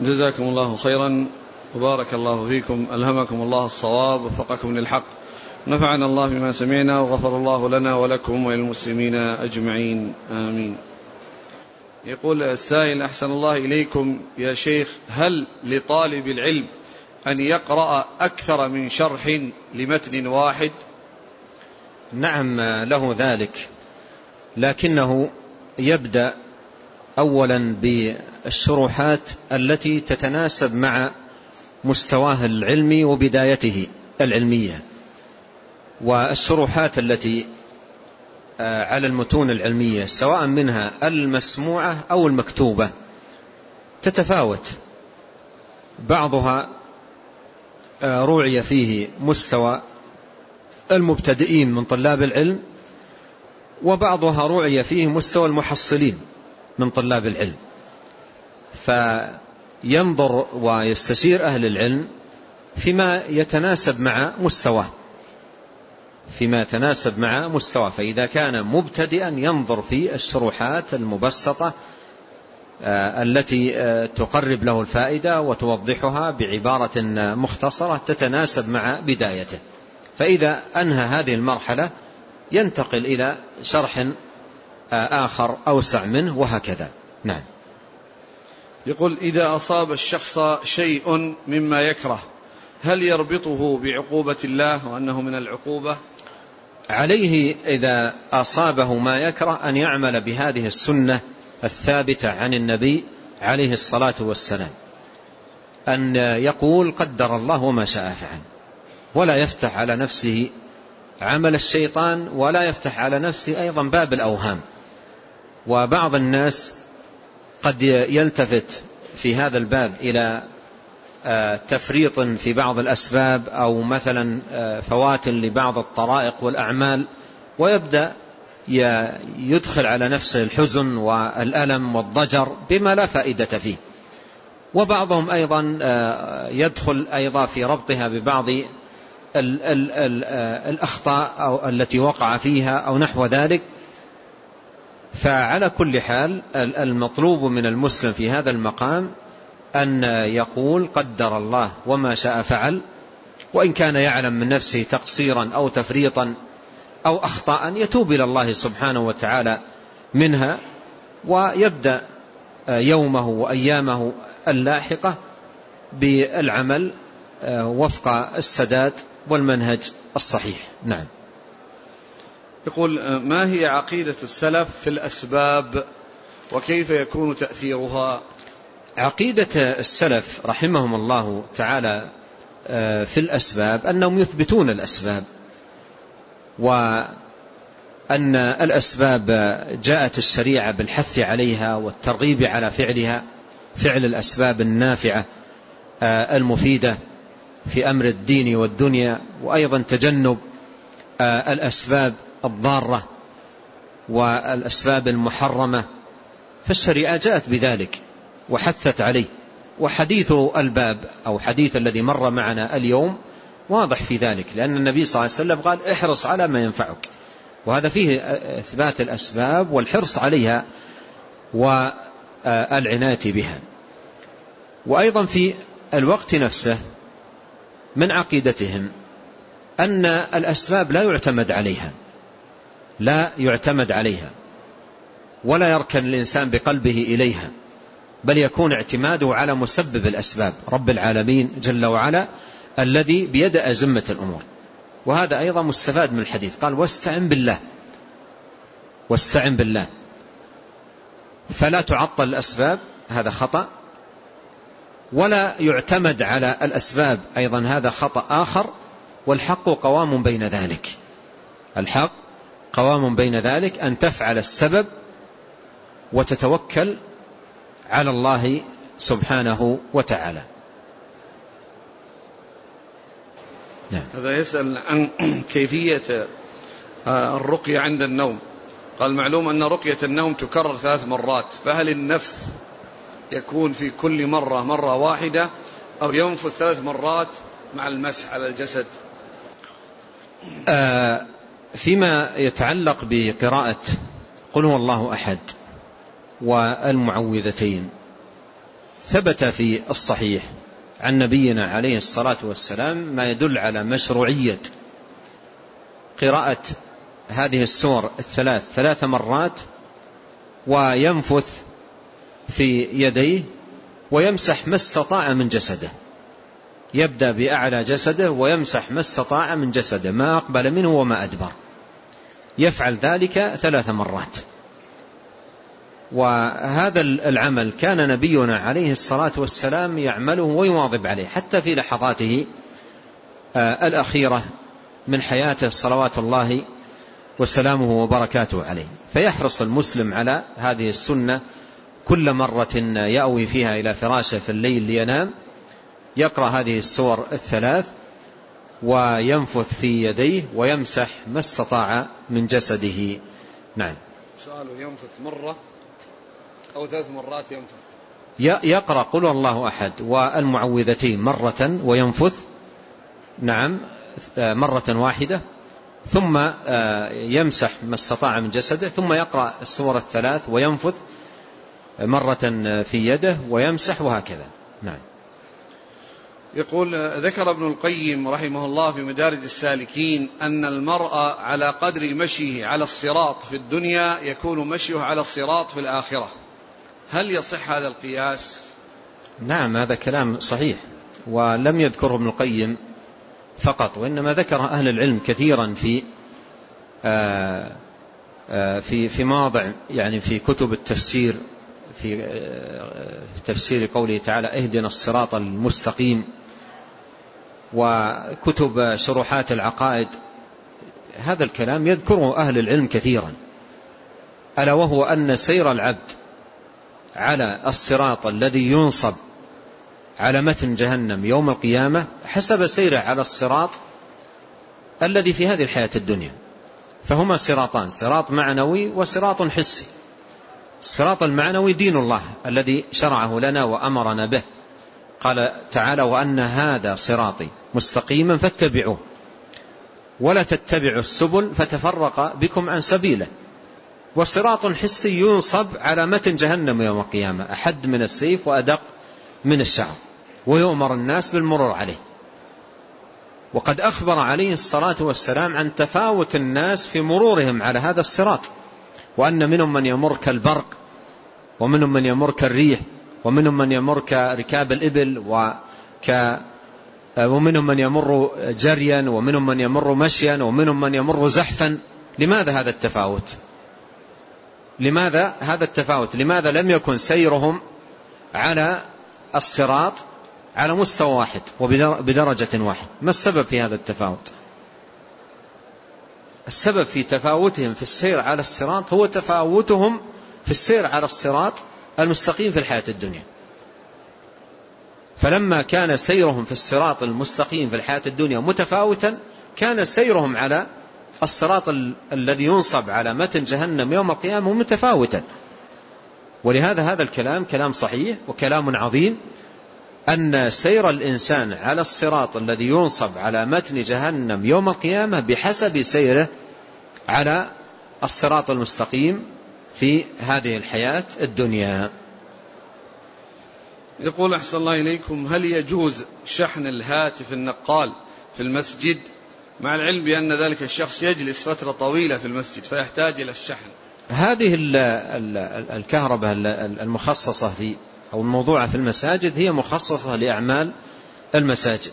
جزاكم الله خيرا وبارك الله فيكم ألهمكم الله الصواب وفقكم للحق. نفعنا الله بما سمعنا وغفر الله لنا ولكم وللمسلمين أجمعين. آمين. يقول السائل أحسن الله إليكم يا شيخ هل لطالب العلم أن يقرأ أكثر من شرح لمتن واحد؟ نعم له ذلك لكنه يبدأ أولا بالشروحات التي تتناسب مع مستواه العلمي وبدايته العلمية. والشروحات التي آه، على المتون العلمية سواء منها المسموعة أو المكتوبة تتفاوت. بعضها آه، روعي فيه مستوى المبتدئين من طلاب العلم وبعضها روعي فيه مستوى المحصلين. من طلاب العلم. فينظر ويستشير أهل العلم فيما يتناسب مع مستواه. فيما يتناسب مع مستواه. فإذا كان مبتدئا ينظر في الشروحات المبسطة آه، التي آه، تقرب له الفائدة وتوضحها بعبارة مختصرة تتناسب مع بدايته. فإذا أنهى هذه المرحلة ينتقل إلى شرح آخر أوسع منه وهكذا. نعم. يقول إذا أصاب الشخص شيء مما يكره هل يربطه بعقوبة الله وأنه من العقوبة؟ عليه إذا أصابه ما يكره أن يعمل بهذه السنة الثابتة عن النبي عليه الصلاة والسلام. أن يقول قدر الله وما شاء فعل. ولا يفتح على نفسه عمل الشيطان ولا يفتح على نفسه أيضا باب الأوهام. وبعض الناس قد يلتفت في هذا الباب إلى آه، تفريط في بعض الأسباب أو مثلا آه، فوات لبعض الطرائق والأعمال ويبدأ يدخل على نفسه الحزن والألم والضجر بما لا فائدة فيه. وبعضهم أيضا آه، يدخل أيضا في ربطها ببعض الأخطاء أو التي وقع فيها أو نحو ذلك. فعلى كل حال المطلوب من المسلم في هذا المقام أن يقول قدر الله وما شاء فعل وإن كان يعلم من نفسه تقصيرا أو تفريطا أو أخطاء يتوب إلى الله سبحانه وتعالى منها ويبدأ يومه وأيامه اللاحقة بالعمل وفق السداد والمنهج الصحيح. نعم. يقول ما هي عقيدة السلف في الأسباب وكيف يكون تأثيرها؟ عقيدة السلف رحمهم الله تعالى آه، في الأسباب أنهم يثبتون الأسباب وأن الأسباب جاءت الشريعة بالحث عليها والترغيب على فعلها فعل الأسباب النافعة آه، المفيدة في أمر الدين والدنيا وأيضا تجنب آه، الأسباب الضارة والأسباب المحرمة فالشريعة جاءت بذلك وحثت عليه وحديث الباب أو حديث الذي مر معنا اليوم واضح في ذلك لأن النبي صلى الله عليه وسلم قال احرص على ما ينفعك وهذا فيه إثبات الأسباب والحرص عليها والعناية بها. وأيضا في الوقت نفسه من عقيدتهم أن الأسباب لا يعتمد عليها لا يعتمد عليها ولا يركن الإنسان بقلبه إليها بل يكون اعتماده على مسبب الأسباب رب العالمين جل وعلا الذي بيد أزمة الأمور. وهذا أيضا مستفاد من الحديث قال واستعن بالله واستعن بالله. فلا تعطل الأسباب هذا خطأ ولا يعتمد على الأسباب أيضا هذا خطأ آخر والحق قوام بين ذلك. الحق قوام بين ذلك أن تفعل السبب وتتوكل على الله سبحانه وتعالى. نعم. هذا يسأل عن كيفية آه، الرقية عند النوم. قال معلوم أن رقية النوم تكرر ثلاث مرات. فهل النفس يكون في كل مرة مرة واحدة أو ينفذ ثلاث مرات مع المسح على الجسد؟ آه فيما يتعلق بقراءة قل هو الله أحد والمعوذتين ثبت في الصحيح عن نبينا عليه الصلاة والسلام ما يدل على مشروعية قراءة هذه السور الثلاث ثلاث مرات وينفث في يديه ويمسح ما استطاع من جسده. يبدأ بأعلى جسده ويمسح ما استطاع من جسده ما أقبل منه وما أدبر. يفعل ذلك ثلاث مرات. وهذا العمل كان نبينا عليه الصلاة والسلام يعمله ويواظب عليه حتى في لحظاته آه، الأخيرة من حياته صلوات الله وسلامه وبركاته عليه. فيحرص المسلم على هذه السنة كل مرة يأوي فيها إلى فراشه في الليل لينام يقرأ هذه السور الثلاث وينفث في يديه ويمسح ما استطاع من جسده. نعم. سؤاله ينفث مرة أو ثلاث مرات ينفث؟ يقرأ قل الله أحد والمعوذتين مرة وينفث. نعم. مرة واحدة. ثم آه، يمسح ما استطاع من جسده. ثم يقرأ السور الثلاث وينفث مرة في يده ويمسح وهكذا. نعم. يقول ذكر ابن القيم رحمه الله في مدارج السالكين أن المرء على قدر مشيه على الصراط في الدنيا يكون مشيه على الصراط في الآخرة. هل يصح هذا القياس؟ نعم هذا كلام صحيح ولم يذكره ابن القيم فقط وإنما ذكر أهل العلم كثيرا في آه، آه، في في مواضع يعني في كتب التفسير في آه، تفسير قوله تعالى اهدنا الصراط المستقيم. وكتب شروحات العقائد هذا الكلام يذكره أهل العلم كثيرا. ألا وهو أن سير العبد على الصراط الذي ينصب على متن جهنم يوم القيامة حسب سيره على الصراط الذي في هذه الحياة الدنيا. فهما صراطان صراط معنوي وصراط حسي. الصراط المعنوي دين الله الذي شرعه لنا وأمرنا به. قال تعالى وأن هذا صراطي مستقيما فاتبعوه ولا تتبعوا السبل فتفرق بكم عن سبيله وصراط حسي ينصب على متن جهنم يوم القيامة أحد من السيف وأدق من الشعر ويؤمر الناس بالمرور عليه. وقد أخبر عليه الصلاة والسلام عن تفاوت الناس في مرورهم على هذا الصراط وأن منهم من يمر كالبرق ومنهم من يمر كالريح ومنهم من يمر كركاب الإبل وك ومنهم من يمر جريا ومنهم من يمر مشيا ومنهم من يمر زحفا. لماذا هذا التفاوت؟ لماذا هذا التفاوت؟ لماذا لم يكن سيرهم على الصراط على مستوى واحد وبدرجة واحد؟ ما السبب في هذا التفاوت؟ السبب في تفاوتهم في السير على الصراط هو تفاوتهم في السير على الصراط المستقيم في الحياة الدنيا. فلما كان سيرهم في الصراط المستقيم في الحياة الدنيا متفاوتا كان سيرهم على الصراط الذي ينصب على متن جهنم يوم القيامة متفاوتا. ولهذا هذا الكلام كلام صحيح وكلام عظيم أن سير الإنسان على الصراط الذي ينصب على متن جهنم يوم القيامة بحسب سيره على الصراط المستقيم في هذه الحياة الدنيا. يقول أحسن الله إليكم هل يجوز شحن الهاتف النقال في المسجد؟ مع العلم بأن ذلك الشخص يجلس فترة طويلة في المسجد فيحتاج إلى الشحن. هذه الكهرباء المخصصة في أو الموضوعة في المساجد هي مخصصة لأعمال المساجد.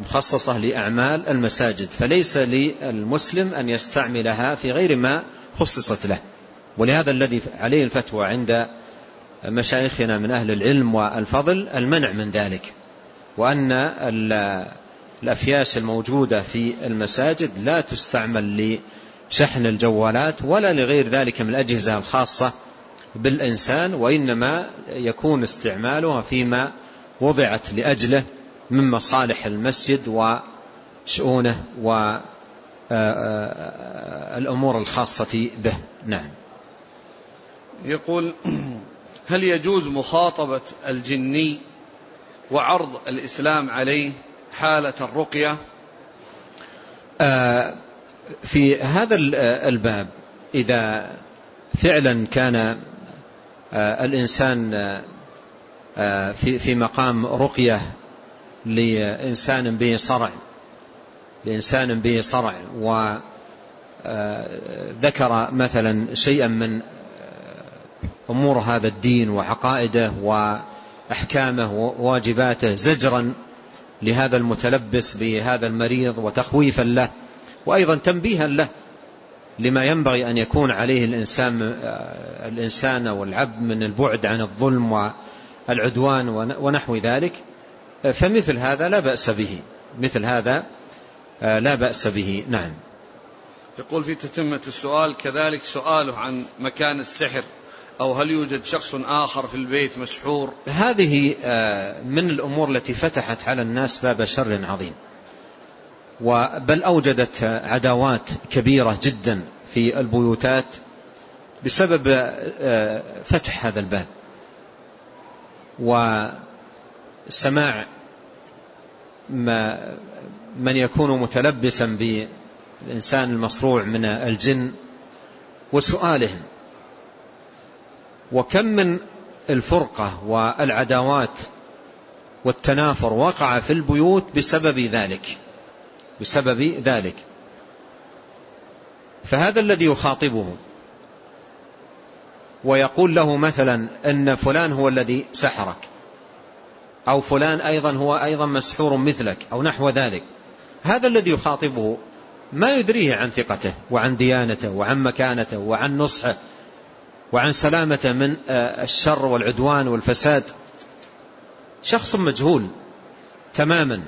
مخصصة لأعمال المساجد فليس للمسلم أن يستعملها في غير ما خصصت له. ولهذا الذي عليه الفتوى عند مشايخنا من أهل العلم والفضل المنع من ذلك وأن الأفياس الموجودة في المساجد لا تستعمل لشحن الجوالات ولا لغير ذلك من الأجهزة الخاصة بالإنسان وإنما يكون استعمالها فيما وضعت لأجله من مصالح المسجد وشؤونه والأمور الخاصة به. نعم. يقول هل يجوز مخاطبة الجني وعرض الإسلام عليه حالة الرقية؟ آه، في هذا الباب إذا فعلا كان آه، الإنسان في في مقام رقية لإنسان به صرع لإنسان به صرع وذكر مثلا شيئا من أمور هذا الدين وعقائده وأحكامه وواجباته زجرا لهذا المتلبس بهذا المريض وتخويفا له وأيضا تنبيها له لما ينبغي أن يكون عليه الإنسان, الإنسان والعبد من البعد عن الظلم والعدوان ونحو ذلك. فمثل هذا لا بأس به. مثل هذا لا بأس به. نعم. يقول في تتمة السؤال كذلك سؤاله عن مكان السحر. أو هل يوجد شخص آخر في البيت مسحور هذه من الأمور التي فتحت على الناس باب شر عظيم. بل أوجدت عداوات كبيرة جدا في البيوتات بسبب فتح هذا الباب. وسماع ما من يكون متلبسا بالإنسان المصروع من الجن وسؤالهم. وكم من الفرقة والعداوات والتنافر وقع في البيوت بسبب ذلك بسبب ذلك. فهذا الذي يخاطبه ويقول له مثلا أن فلان هو الذي سحرك أو فلان أيضا هو أيضا مسحور مثلك أو نحو ذلك. هذا الذي يخاطبه ما يدريه عن ثقته وعن ديانته وعن مكانته وعن نصحه وعن سلامته من الشر والعدوان والفساد. شخص مجهول تماما.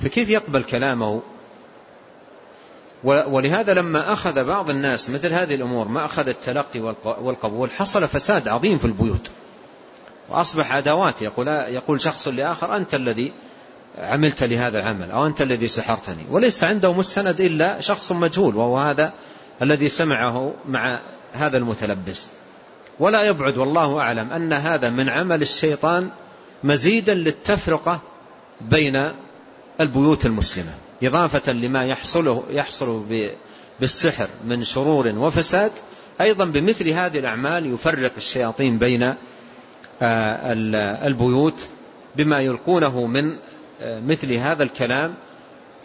فكيف يقبل كلامه؟ ولهذا لما أخذ بعض الناس مثل هذه الأمور ما أخذ التلقي والقبول حصل فساد عظيم في البيوت. وأصبح عداوات يقول, يقول شخص لآخر أنت الذي عملت لهذا العمل أو أنت الذي سحرتني. وليس عنده مستند إلا شخص مجهول وهو هذا الذي سمعه مع هذا المتلبس. ولا يبعد والله أعلم أن هذا من عمل الشيطان مزيدا للتفرقة بين البيوت المسلمة إضافة لما يحصل, يحصل بالسحر من شرور وفساد أيضا بمثل هذه الأعمال يفرق الشياطين بين البيوت بما يلقونه من مثل هذا الكلام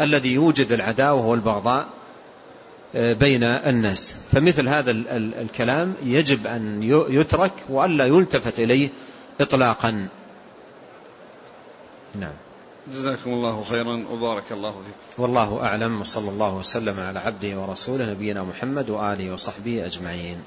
الذي يوجد العداوة والبغضاء بين الناس. فمثل هذا الكلام يجب أن يترك وألا يلتفت إليه إطلاقا. نعم. جزاكم الله خيرا وبارك الله فيكم. والله أعلم وصلى الله وسلم على عبده ورسوله نبينا محمد وآله وصحبه أجمعين.